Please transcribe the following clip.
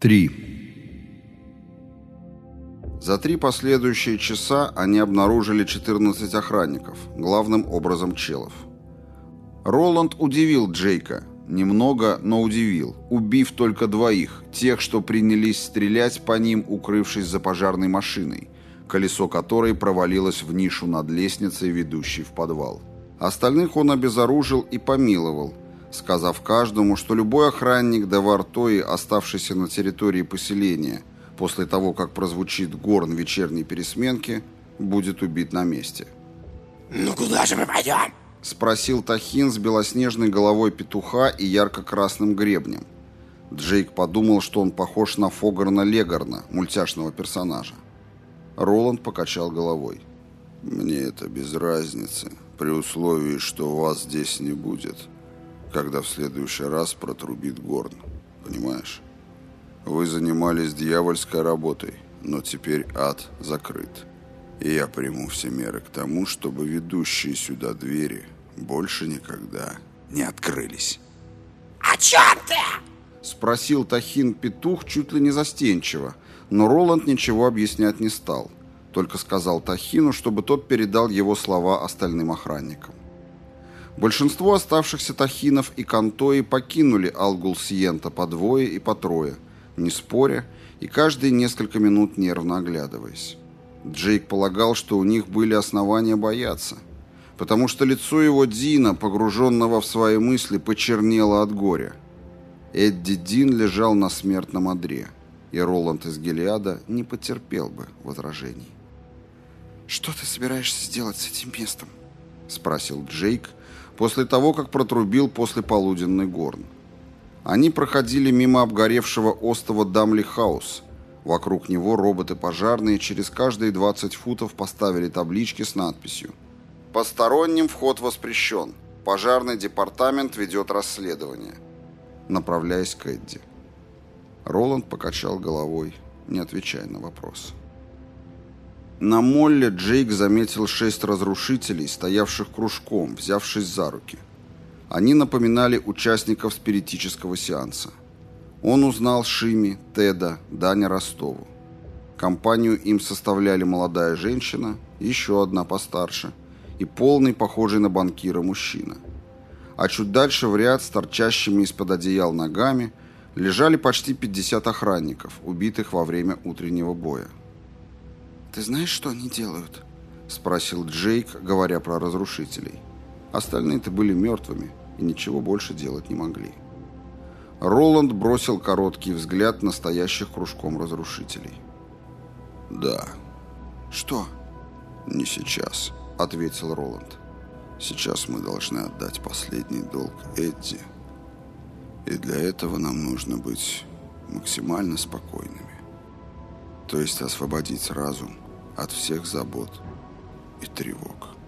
3. За три последующие часа они обнаружили 14 охранников, главным образом челов. Роланд удивил Джейка, немного, но удивил, убив только двоих, тех, что принялись стрелять по ним, укрывшись за пожарной машиной, колесо которой провалилось в нишу над лестницей, ведущей в подвал. Остальных он обезоружил и помиловал, сказав каждому, что любой охранник Девартои, оставшийся на территории поселения после того, как прозвучит горн вечерней пересменки, будет убит на месте. «Ну куда же мы пойдем?» — спросил Тахин с белоснежной головой петуха и ярко-красным гребнем. Джейк подумал, что он похож на Фогарна Легарна, мультяшного персонажа. Роланд покачал головой. «Мне это без разницы, при условии, что вас здесь не будет когда в следующий раз протрубит горн. Понимаешь? Вы занимались дьявольской работой, но теперь ад закрыт. И я приму все меры к тому, чтобы ведущие сюда двери больше никогда не открылись. «О чем ты?» Спросил Тахин Петух чуть ли не застенчиво, но Роланд ничего объяснять не стал. Только сказал Тахину, чтобы тот передал его слова остальным охранникам. Большинство оставшихся тахинов и кантои покинули Алгул-Сиента по двое и по трое, не споря, и каждые несколько минут нервно оглядываясь. Джейк полагал, что у них были основания бояться, потому что лицо его Дина, погруженного в свои мысли, почернело от горя. Эдди Дин лежал на смертном одре, и Роланд из Гелиада не потерпел бы возражений. «Что ты собираешься сделать с этим местом?» — спросил Джейк, после того, как протрубил послеполуденный горн. Они проходили мимо обгоревшего остова Дамли Хаус. Вокруг него роботы пожарные через каждые 20 футов поставили таблички с надписью «Посторонним вход воспрещен. Пожарный департамент ведет расследование». Направляясь к Эдди. Роланд покачал головой, не отвечая на вопрос. На молле Джейк заметил шесть разрушителей, стоявших кружком, взявшись за руки. Они напоминали участников спиритического сеанса. Он узнал Шими, Теда, Даня Ростову. Компанию им составляли молодая женщина, еще одна постарше, и полный, похожий на банкира мужчина. А чуть дальше в ряд с торчащими из-под одеял ногами лежали почти 50 охранников, убитых во время утреннего боя. «Ты знаешь, что они делают?» — спросил Джейк, говоря про разрушителей. Остальные-то были мертвыми и ничего больше делать не могли. Роланд бросил короткий взгляд на стоящих кружком разрушителей. «Да». «Что?» «Не сейчас», — ответил Роланд. «Сейчас мы должны отдать последний долг Эдди. И для этого нам нужно быть максимально спокойными то есть освободить разум от всех забот и тревог.